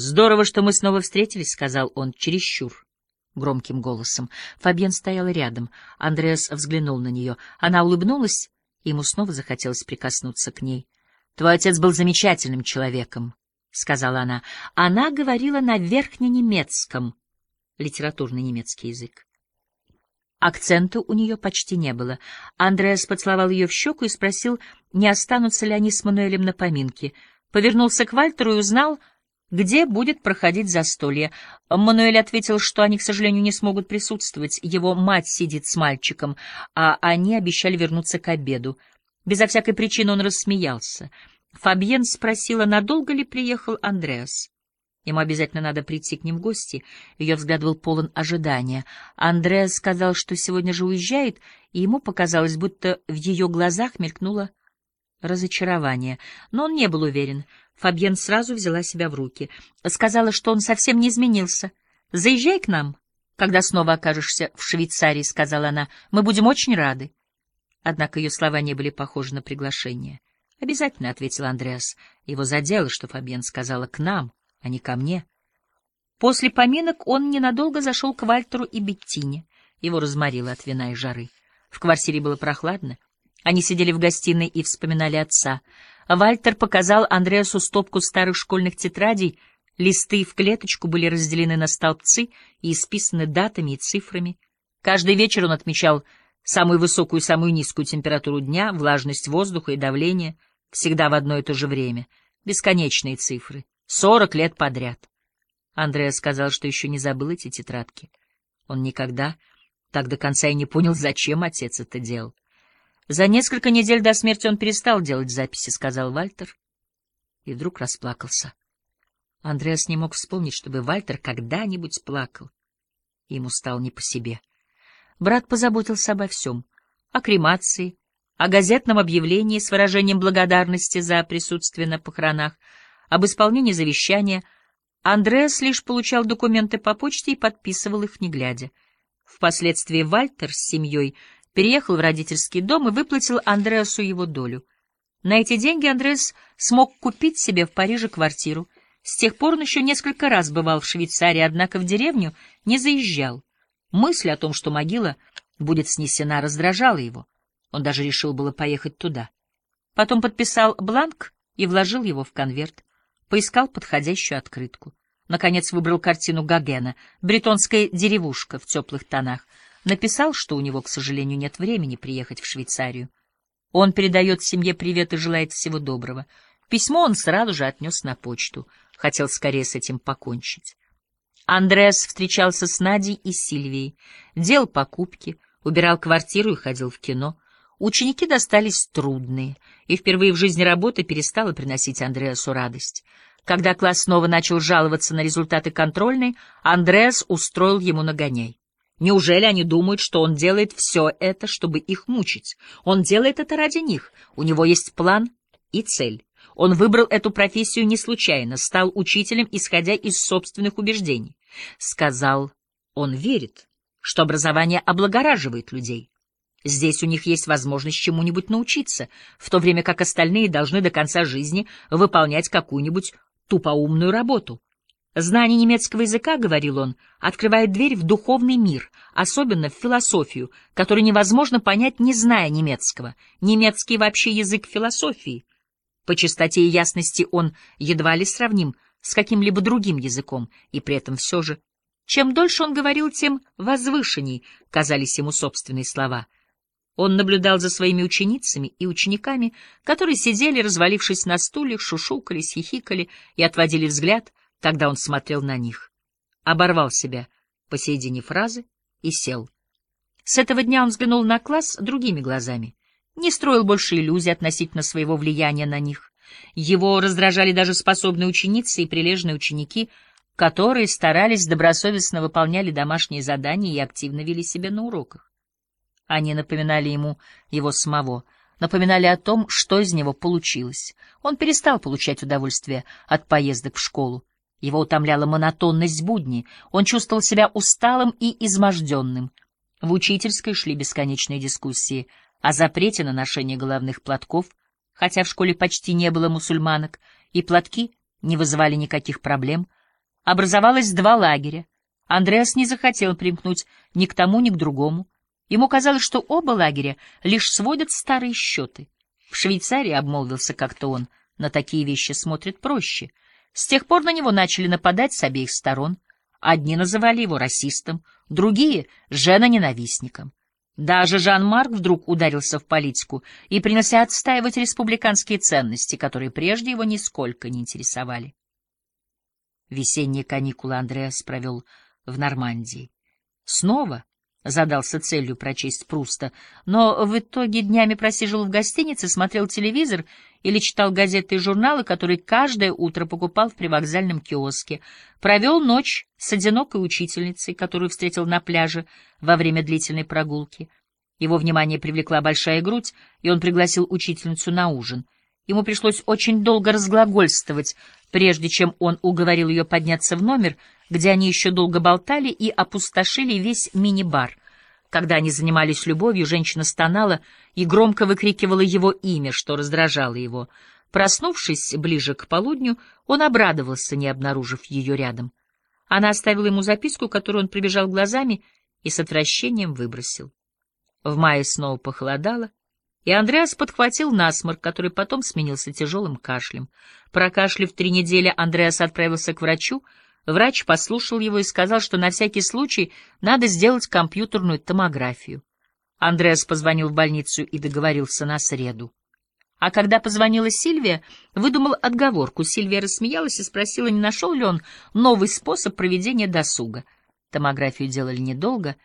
«Здорово, что мы снова встретились», — сказал он чересчур громким голосом. Фабьен стояла рядом. Андреас взглянул на нее. Она улыбнулась, и ему снова захотелось прикоснуться к ней. «Твой отец был замечательным человеком», — сказала она. Она говорила на верхненемецком, литературный немецкий язык. Акцента у нее почти не было. Андреас поцеловал ее в щеку и спросил, не останутся ли они с Мануэлем на поминке. Повернулся к Вальтеру и узнал, где будет проходить застолье. Мануэль ответил, что они, к сожалению, не смогут присутствовать. Его мать сидит с мальчиком, а они обещали вернуться к обеду. Безо всякой причины он рассмеялся. Фабьен спросила, надолго ли приехал Андреас. Ему обязательно надо прийти к ним в гости. Ее взгляд был полон ожидания. Андреас сказал, что сегодня же уезжает, и ему показалось, будто в ее глазах мелькнуло разочарование. Но он не был уверен — Фабьен сразу взяла себя в руки. Сказала, что он совсем не изменился. «Заезжай к нам, когда снова окажешься в Швейцарии», — сказала она. «Мы будем очень рады». Однако ее слова не были похожи на приглашение. «Обязательно», — ответил Андреас. Его задело, что Фабьен сказала «к нам», а не ко мне. После поминок он ненадолго зашел к Вальтеру и Беттине. Его разморило от вина и жары. В квартире было прохладно. Они сидели в гостиной и вспоминали отца — Вальтер показал Андреасу стопку старых школьных тетрадей, листы в клеточку были разделены на столбцы и исписаны датами и цифрами. Каждый вечер он отмечал самую высокую и самую низкую температуру дня, влажность воздуха и давление, всегда в одно и то же время. Бесконечные цифры. Сорок лет подряд. Андреас сказал, что еще не забыл эти тетрадки. Он никогда так до конца и не понял, зачем отец это делал. За несколько недель до смерти он перестал делать записи, — сказал Вальтер, и вдруг расплакался. Андреас не мог вспомнить, чтобы Вальтер когда-нибудь плакал. Ему стало не по себе. Брат позаботился обо всем — о кремации, о газетном объявлении с выражением благодарности за присутствие на похоронах, об исполнении завещания. Андреас лишь получал документы по почте и подписывал их, не глядя. Впоследствии Вальтер с семьей — переехал в родительский дом и выплатил Андреасу его долю. На эти деньги Андреас смог купить себе в Париже квартиру. С тех пор он еще несколько раз бывал в Швейцарии, однако в деревню не заезжал. Мысль о том, что могила будет снесена, раздражала его. Он даже решил было поехать туда. Потом подписал бланк и вложил его в конверт. Поискал подходящую открытку. Наконец выбрал картину Гогена «Бретонская деревушка» в теплых тонах — Написал, что у него, к сожалению, нет времени приехать в Швейцарию. Он передает семье привет и желает всего доброго. Письмо он сразу же отнес на почту. Хотел скорее с этим покончить. Андреас встречался с Надей и Сильвией, делал покупки, убирал квартиру и ходил в кино. Ученики достались трудные, и впервые в жизни работа перестала приносить Андреасу радость. Когда класс снова начал жаловаться на результаты контрольной, Андреас устроил ему нагоняй. Неужели они думают, что он делает все это, чтобы их мучить? Он делает это ради них. У него есть план и цель. Он выбрал эту профессию не случайно, стал учителем, исходя из собственных убеждений. Сказал, он верит, что образование облагораживает людей. Здесь у них есть возможность чему-нибудь научиться, в то время как остальные должны до конца жизни выполнять какую-нибудь тупоумную работу. Знание немецкого языка, — говорил он, — открывает дверь в духовный мир, особенно в философию, которую невозможно понять, не зная немецкого. Немецкий вообще язык философии. По чистоте и ясности он едва ли сравним с каким-либо другим языком, и при этом все же. Чем дольше он говорил, тем возвышенней казались ему собственные слова. Он наблюдал за своими ученицами и учениками, которые сидели, развалившись на стульях, шушукались, хихикали и отводили взгляд — когда он смотрел на них. Оборвал себя посередине фразы и сел. С этого дня он взглянул на класс другими глазами. Не строил больше иллюзий относительно своего влияния на них. Его раздражали даже способные ученицы и прилежные ученики, которые старались, добросовестно выполняли домашние задания и активно вели себя на уроках. Они напоминали ему его самого, напоминали о том, что из него получилось. Он перестал получать удовольствие от поездок в школу. Его утомляла монотонность будни, он чувствовал себя усталым и изможденным. В учительской шли бесконечные дискуссии о запрете на ношение головных платков, хотя в школе почти не было мусульманок, и платки не вызывали никаких проблем. Образовалось два лагеря. Андреас не захотел примкнуть ни к тому, ни к другому. Ему казалось, что оба лагеря лишь сводят старые счеты. В Швейцарии, обмолвился как-то он, на такие вещи смотрит проще. С тех пор на него начали нападать с обеих сторон. Одни называли его расистом, другие — женоненавистником. Даже Жан-Марк вдруг ударился в политику и принялся отстаивать республиканские ценности, которые прежде его нисколько не интересовали. Весенние каникулы Андреас провел в Нормандии. Снова задался целью прочесть Пруста, но в итоге днями просиживал в гостинице, смотрел телевизор или читал газеты и журналы, которые каждое утро покупал в привокзальном киоске. Провел ночь с одинокой учительницей, которую встретил на пляже во время длительной прогулки. Его внимание привлекла большая грудь, и он пригласил учительницу на ужин. Ему пришлось очень долго разглагольствовать, прежде чем он уговорил ее подняться в номер — где они еще долго болтали и опустошили весь мини-бар. Когда они занимались любовью, женщина стонала и громко выкрикивала его имя, что раздражало его. Проснувшись ближе к полудню, он обрадовался, не обнаружив ее рядом. Она оставила ему записку, которую он пробежал глазами и с отвращением выбросил. В мае снова похолодало, и Андреас подхватил насморк, который потом сменился тяжелым кашлем. Прокашлив три недели, Андреас отправился к врачу, Врач послушал его и сказал, что на всякий случай надо сделать компьютерную томографию. Андреас позвонил в больницу и договорился на среду. А когда позвонила Сильвия, выдумал отговорку. Сильвия рассмеялась и спросила, не нашел ли он новый способ проведения досуга. Томографию делали недолго,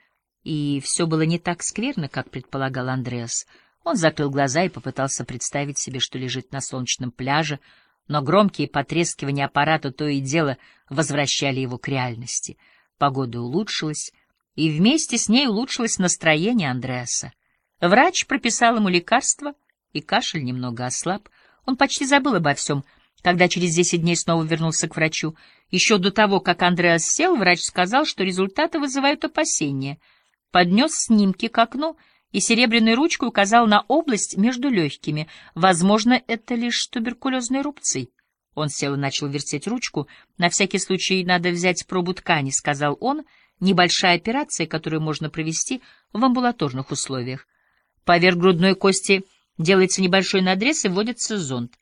и все было не так скверно, как предполагал Андреас. Он закрыл глаза и попытался представить себе, что лежит на солнечном пляже, но громкие потрескивания аппарата то и дело возвращали его к реальности. Погода улучшилась, и вместе с ней улучшилось настроение Андреаса. Врач прописал ему лекарство, и кашель немного ослаб. Он почти забыл обо всем, когда через десять дней снова вернулся к врачу. Еще до того, как Андреас сел, врач сказал, что результаты вызывают опасения. Поднес снимки к окну — и серебряной ручкой указал на область между легкими. Возможно, это лишь туберкулезные рубцы. Он сел и начал вертеть ручку. «На всякий случай надо взять пробу ткани», — сказал он. «Небольшая операция, которую можно провести в амбулаторных условиях. Поверх грудной кости делается небольшой надрез и вводится зонд.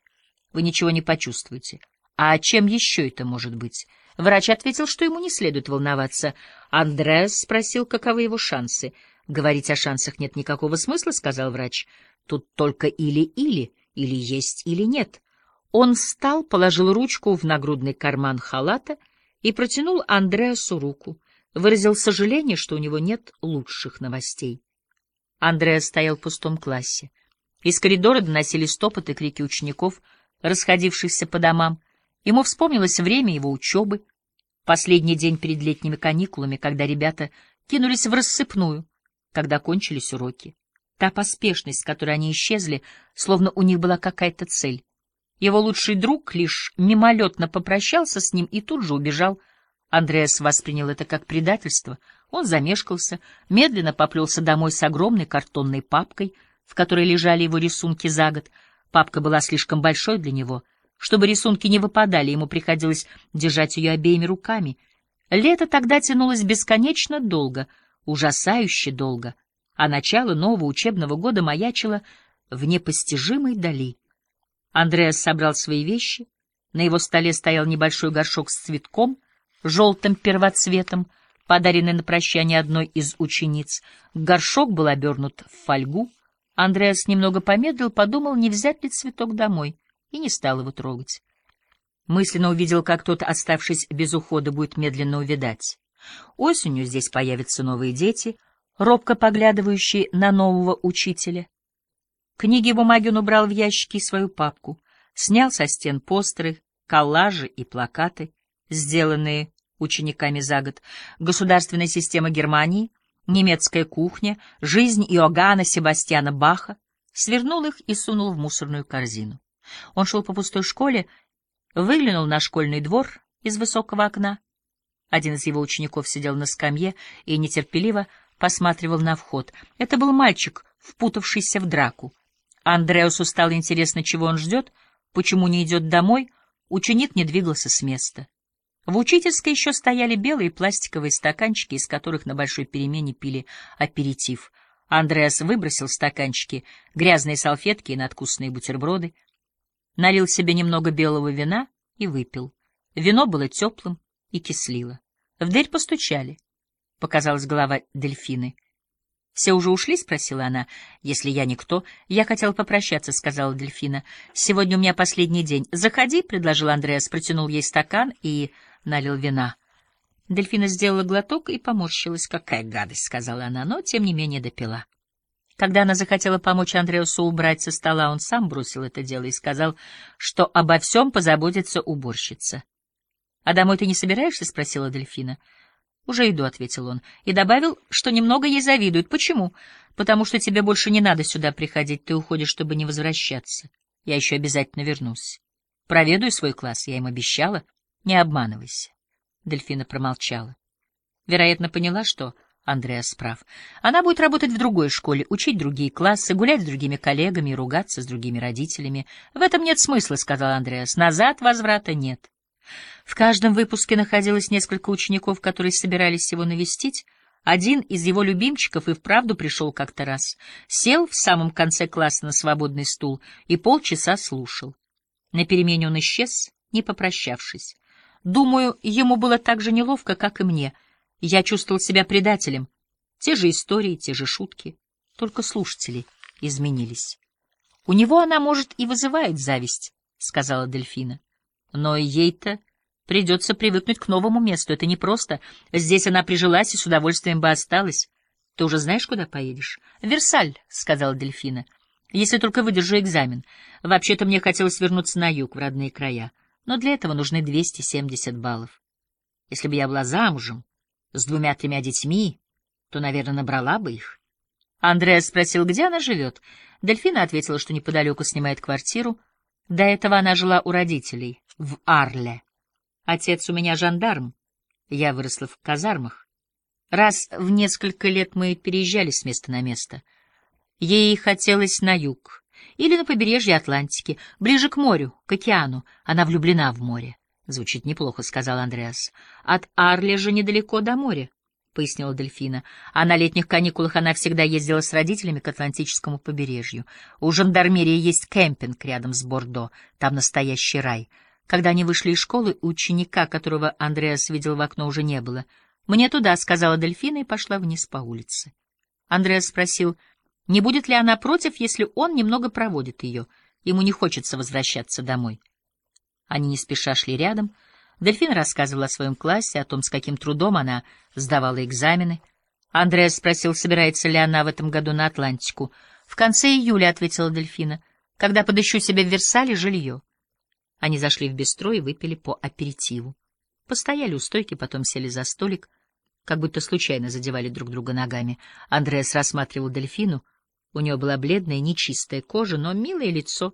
Вы ничего не почувствуете. А чем еще это может быть?» Врач ответил, что ему не следует волноваться. Андреас спросил, каковы его шансы — Говорить о шансах нет никакого смысла, сказал врач. Тут только или-или, или есть, или нет. Он встал, положил ручку в нагрудный карман халата и протянул Андреасу руку. Выразил сожаление, что у него нет лучших новостей. Андреас стоял в пустом классе. Из коридора доносились топот крики учеников, расходившихся по домам. Ему вспомнилось время его учебы, последний день перед летними каникулами, когда ребята кинулись в рассыпную, когда кончились уроки. Та поспешность, с которой они исчезли, словно у них была какая-то цель. Его лучший друг лишь мимолетно попрощался с ним и тут же убежал. Андреас воспринял это как предательство. Он замешкался, медленно поплелся домой с огромной картонной папкой, в которой лежали его рисунки за год. Папка была слишком большой для него. Чтобы рисунки не выпадали, ему приходилось держать ее обеими руками. Лето тогда тянулось бесконечно долго — ужасающе долго, а начало нового учебного года маячило в непостижимой дали. Андреас собрал свои вещи, на его столе стоял небольшой горшок с цветком, желтым первоцветом, подаренный на прощание одной из учениц. Горшок был обернут в фольгу. Андреас немного помедлил, подумал, не взять ли цветок домой, и не стал его трогать. Мысленно увидел, как тот, оставшись без ухода, будет медленно увядать. Осенью здесь появятся новые дети, робко поглядывающие на нового учителя. Книги и бумаги он убрал в ящики и свою папку, снял со стен постеры, коллажи и плакаты, сделанные учениками за год, государственная система Германии, немецкая кухня, жизнь Иоганна Себастьяна Баха, свернул их и сунул в мусорную корзину. Он шел по пустой школе, выглянул на школьный двор из высокого окна, один из его учеников сидел на скамье и нетерпеливо посматривал на вход. Это был мальчик, впутавшийся в драку. Андреусу стало интересно, чего он ждет, почему не идет домой. Ученик не двигался с места. В учительской еще стояли белые пластиковые стаканчики, из которых на большой перемене пили аперитив. Андреас выбросил стаканчики, грязные салфетки и надкусные бутерброды, налил себе немного белого вина и выпил. Вино было теплым и кислило. В дверь постучали. Показалась голова дельфины. — Все уже ушли? — спросила она. — Если я никто. — Я хотела попрощаться, — сказала дельфина. — Сегодня у меня последний день. — Заходи, — предложил Андреас, протянул ей стакан и налил вина. Дельфина сделала глоток и поморщилась. «Какая гадость!» — сказала она, но, тем не менее, допила. Когда она захотела помочь Андреасу убрать со стола, он сам бросил это дело и сказал, что обо всем позаботится уборщица. — А домой ты не собираешься? — спросила Дельфина. — Уже иду, — ответил он, и добавил, что немного ей завидуют. — Почему? — Потому что тебе больше не надо сюда приходить, ты уходишь, чтобы не возвращаться. Я еще обязательно вернусь. Проведаю свой класс, я им обещала. Не обманывайся. Дельфина промолчала. Вероятно, поняла, что Андреас прав. Она будет работать в другой школе, учить другие классы, гулять с другими коллегами и ругаться с другими родителями. В этом нет смысла, — сказал Андреас. Назад возврата нет. В каждом выпуске находилось несколько учеников, которые собирались его навестить. Один из его любимчиков и вправду пришел как-то раз. Сел в самом конце класса на свободный стул и полчаса слушал. На перемене он исчез, не попрощавшись. Думаю, ему было так же неловко, как и мне. Я чувствовал себя предателем. Те же истории, те же шутки. Только слушатели изменились. — У него она, может, и вызывает зависть, — сказала Дельфина. — Но ей-то придется привыкнуть к новому месту. Это непросто. Здесь она прижилась и с удовольствием бы осталась. Ты уже знаешь, куда поедешь? — Версаль, — сказала Дельфина. — Если только выдержу экзамен. Вообще-то мне хотелось вернуться на юг, в родные края но для этого нужны 270 баллов. Если бы я была замужем, с двумя-тремя детьми, то, наверное, набрала бы их. Андреас спросил, где она живет. Дельфина ответила, что неподалеку снимает квартиру. До этого она жила у родителей, в Арле. Отец у меня жандарм. Я выросла в казармах. Раз в несколько лет мы переезжали с места на место. Ей хотелось на юг, или на побережье Атлантики, ближе к морю, к океану. Она влюблена в море. Звучит неплохо, сказал Андреас. От Арли же недалеко до моря, пояснила Дельфина. А на летних каникулах она всегда ездила с родителями к Атлантическому побережью. У жандармерии есть кемпинг рядом с Бордо. Там настоящий рай. Когда они вышли из школы, ученика, которого Андреас видел в окно, уже не было. «Мне туда», — сказала Дельфина и пошла вниз по улице. Андреас спросил, — не будет ли она против, если он немного проводит ее? Ему не хочется возвращаться домой. Они не спеша шли рядом. Дельфин рассказывала о своем классе, о том, с каким трудом она сдавала экзамены. Андреас спросил, собирается ли она в этом году на Атлантику. «В конце июля», — ответила Дельфина, — «когда подыщу себе в Версале жилье». Они зашли в бистро и выпили по аперитиву. Постояли у стойки, потом сели за столик, как будто случайно задевали друг друга ногами. Андреас рассматривал дельфину, у нее была бледная, нечистая кожа, но милое лицо.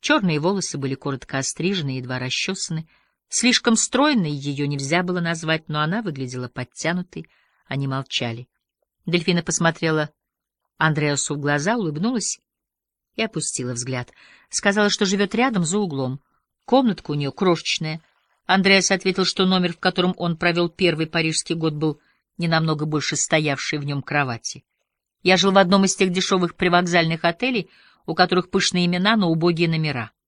Черные волосы были коротко острижены, едва расчесаны. Слишком стройной ее нельзя было назвать, но она выглядела подтянутой. Они молчали. Дельфина посмотрела Андреасу в глаза, улыбнулась и опустила взгляд. Сказала, что живет рядом, за углом. Комнатка у нее крошечная. Андреас ответил, что номер, в котором он провел первый парижский год, был не намного больше стоявшей в нем кровати. Я жил в одном из тех дешевых привокзальных отелей, у которых пышные имена, но убогие номера.